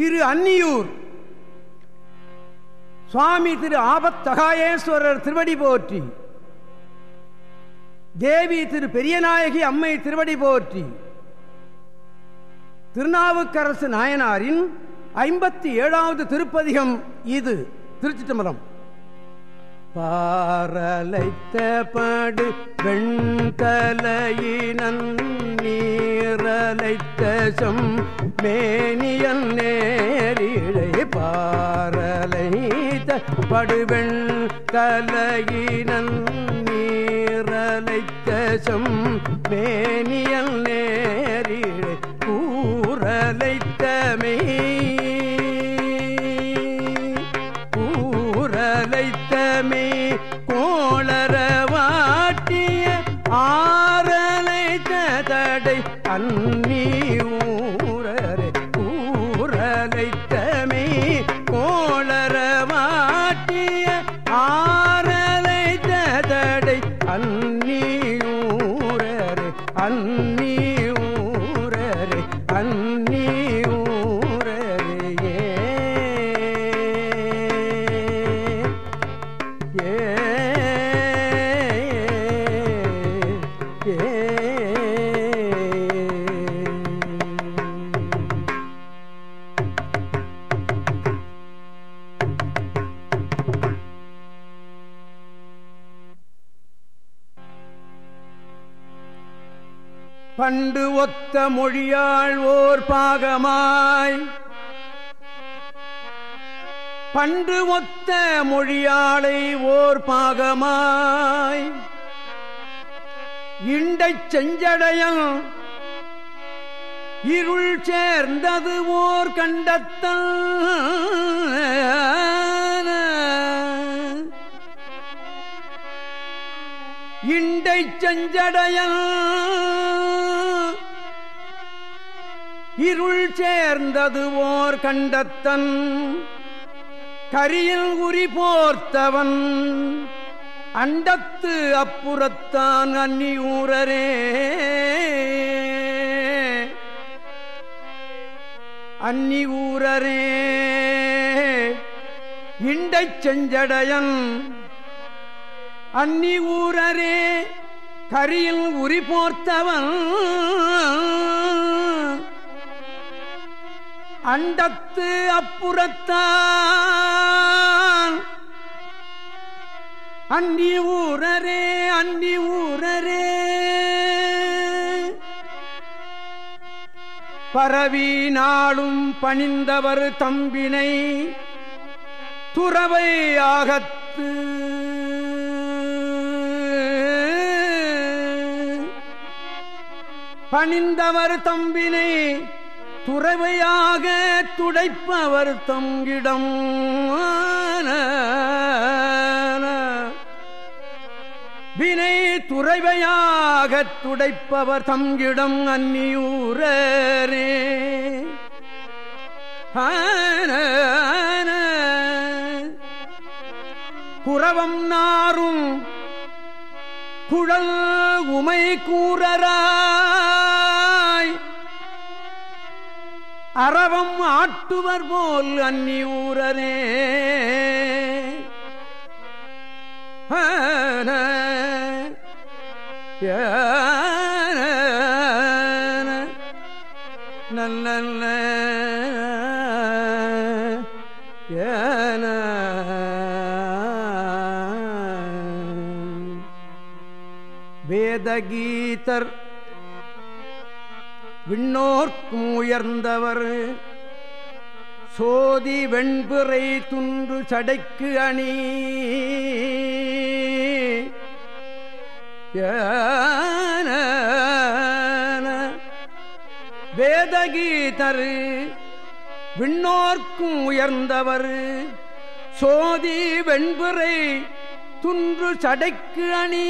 திரு அன்னியூர். சுவாமி திரு ஆபத்தகாயேஸ்வரர் திருவடி போற்றி. தேவி திரு பெரியநாயகி அம்மை திருவடி போற்றி. திருநாவுக்கரசு நாயனாரின் ஐம்பத்தி ஏழாவது திருப்பதிகம் இது. திருச்சிட்டம்பலம் பாரலைத்த படு வெண்தலையினன் நீரலைத்த செம் மேனியன் நேரிழை பாரலைத்த படுவெண் தலையினன் நீரலைத்த செம் மேனியன் நேரிழை கூறலைத்தமே கூறலைத்தமே அன்னி பண்டு ஒத்த மொழியாள் ஓர் பாகமாய். பண்டு ஒத்த மொழியாளை ஓர் பாகமாய். இண்டைச் செஞ்சடையம் இருள் சேர்ந்தது ஓர் கண்டத்தல் இண்டை செஞ்சடையம் இருள் சேர்ந்தது ஓர் கண்டத்தன். கரியில் உரி போர்த்தவன். அண்டத்து அப்புறத்தான் அந்நியூரரே அந்நியூரரே ஊரரே. இண்டைச் செஞ்சடையன். அந்நி ஊரரே. கரியில் உரி போர்த்தவன். அண்டத்து அப்புறத்தான். அன்னி ஊரரே அன்னி ஊரரே. பரவி நாளும் பணிந்தவர் தம்பினை துறவை ஆகத்து. பணிந்தவர் தம்பினை துறவையாக துடைப்பவர் தங்கிடம். வினை துறைவையாக துடைப்பவர் தங்கிடம் அந்நியூரே குறவம் நாரும் குழல் உமை கூறரா அறவம் ஆட்டுவர் போல் அந்நியூரரே நல்ல ஏன. வேதகீதர் விண்ணோர்க்கும் உயர்ந்தவர். சோதி வெண்புரை துன்று சடைக்கு அணி. வேதகீதர் விண்ணோர்க்கும் உயர்ந்தவர். சோதி வெண்புரை துன்று சடைக்கு அணி.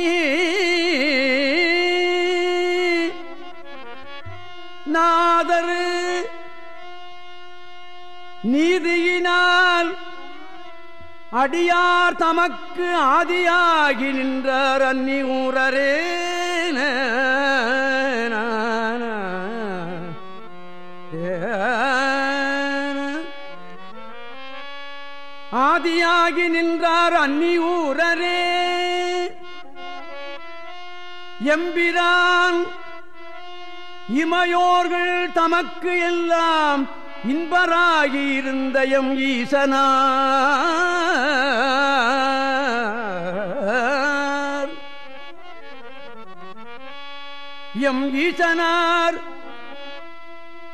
நாதரு. நீதியினால் அடியார் தமக்கு ஆதியாகி நின்றார் அன்னி ஊரரே. ஆதியாகி நின்றார் அன்னி ஊரரே. எம்பிரான் இமையோர்கள் தமக்கு எல்லாம் இன்பராகி இருந்த எம் ஈசனா. எம் ஈசனார்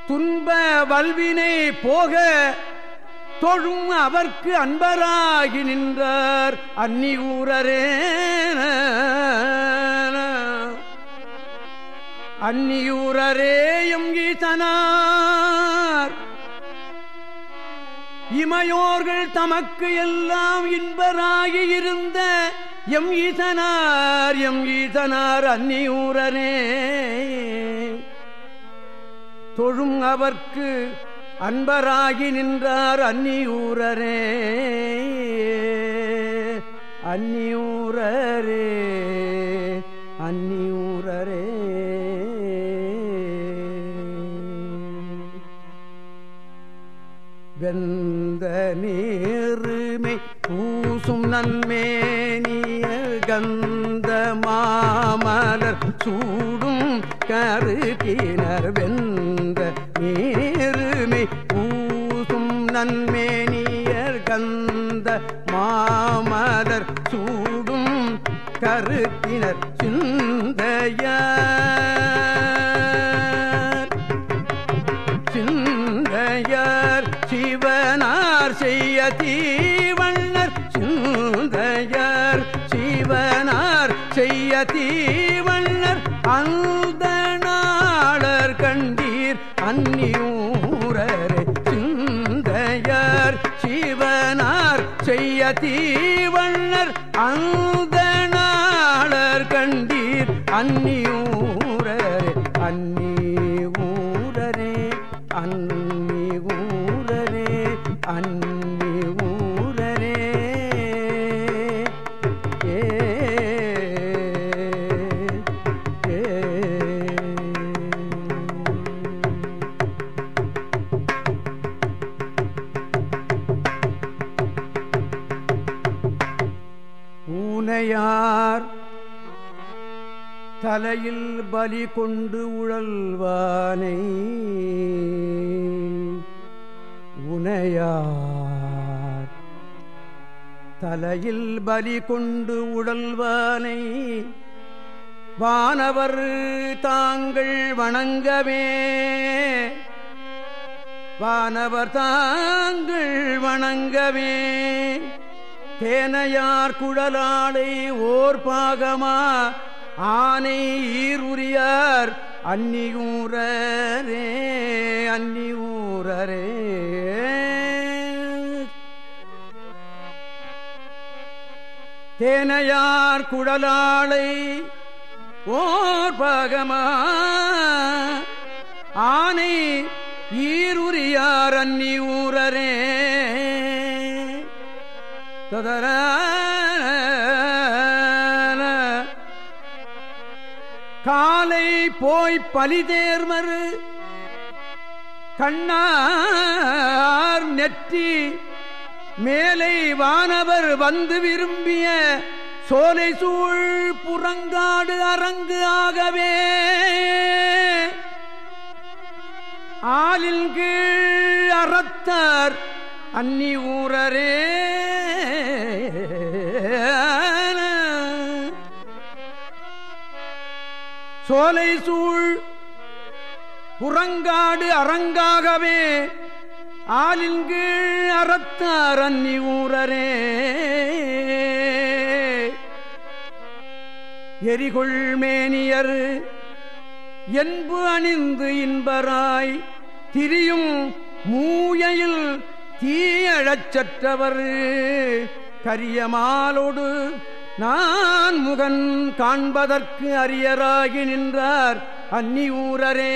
துன்ப வல்வினை போக தொழும் அவர்க்கு அன்பராகி நின்றார் அன்னி ஊரரே அந்நியூரரேயும் ஈசனார் இமையோர்கள் தமக்கு எல்லாம் இன்பராகி இருந்த எம் ஈசனார் எம் ஈசனார் அந்நியூரனே தொழும் அவர்க்கு அன்பராகி நின்றார் அந்நியூரரே அந்நியூரரே அந்நியூரரே பூசும் நன்மேனிய கந்த மாமலர் சூடும் கருக்கினர் வெந்த நேருமை பூசும் நன்மேனியர் கந்த மாமலர் சூடும் கருக்கினர் சிந்தைய சிந்தையர் சிவனார் செய்ய தீ தீவண்ணர் அந்த நாளர் கண்டீர். அந்நியூரரே சிந்தையர் சிவனார் செய்ய தீவண்ணர் அந்த நாளர் கண்டீர். அந்நிய தலையார் தலையில் பலி கொண்டு உழல்வானை. உனையார்? தலையில் பலி கொண்டு உழல்வானை. வானவர் தாங்கள் வணங்கவே. வானவர் தாங்கள் வணங்கவே. தேனையார் குழலாடை ஓர் பாகமா ஆனை ஈருரியார் அன்னியூரே அன்னியூரே தேனையார் குழலாளை ஓர் பாகமா ஆனை ஈருரியார் அந்நியூரரே. ததர காலை போய் பலிதேர்மரு கண்ணார் நெற்றி மேலை வானவர் வந்து விரும்பிய சோலை சூழ் புறங்காடு அரங்கு ஆகவே. ஆலின் கீழ் அறத்தார் அன்னி ஊரரே. சோலை சூழ் புறங்காடு அரங்காகவே ஆலின் கீழ் அறத்தார் அன்னி ஊரரே. எரிகொள் மேனியர் என்பு அணிந்து இன்பராய் திரியும் மூயையில் தீயழச்சற்றவர். கரியமாலோடு நான் முகன் காண்பதற்கு அரியராகி நின்றார். அந்நியூரரே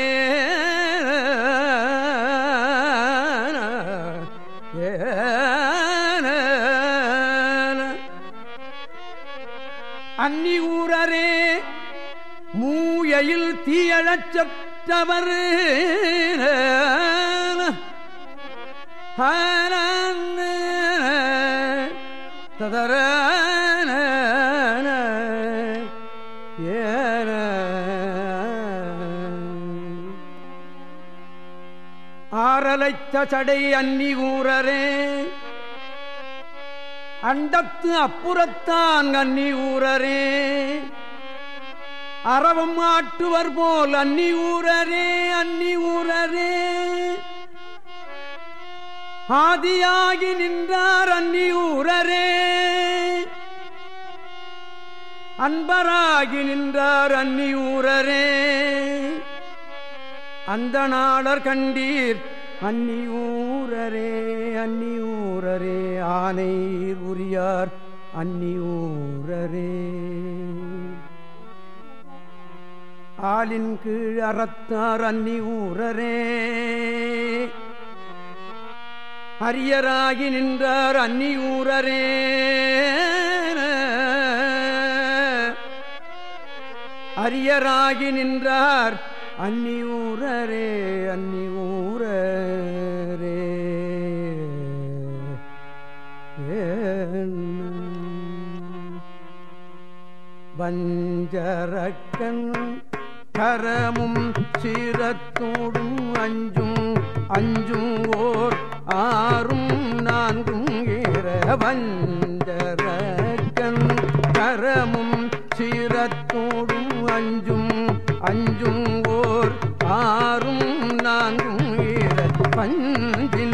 அன்னி ஊரரே. மூயையில் தீயழச்சற்றவர். ஹரன் ததர ஏன ஆரலைத்த சடை அன்னி ஊரரே அண்டத்து அப்புறத்தான் அன்னி ஊரரே. அறவம் ஆட்டுவர் போல் அன்னி ஊரரே அன்னி ஊரரே. ஆதியாகி நின்றார் அந்நியூரரே. அன்பராகி நின்றார் அந்நியூரரே. அந்த நாடர் கண்டீர் அந்நியூரரே அந்நியூரரே. ஆனை உரியார் அந்நியூரரே. ஆளின் கீழ் அறத்தார் அந்நியூரரே. அரியராகி நின்றார் அந்நியூரரே. அரியராகி நின்றார் அந்நியூரரே அந்நியூரரே. வஞ்சரக்கன் கரமும் சீரத்தோடும் அஞ்சும் அஞ்சும் ஓர் ஆறும் நான்கும் ஏற வஞ்சரக்கன் கரமும் சீரத்தோடும் அஞ்சும் அஞ்சும் ஓர் ஆறும் நான்கும் ஈர பஞ்சின்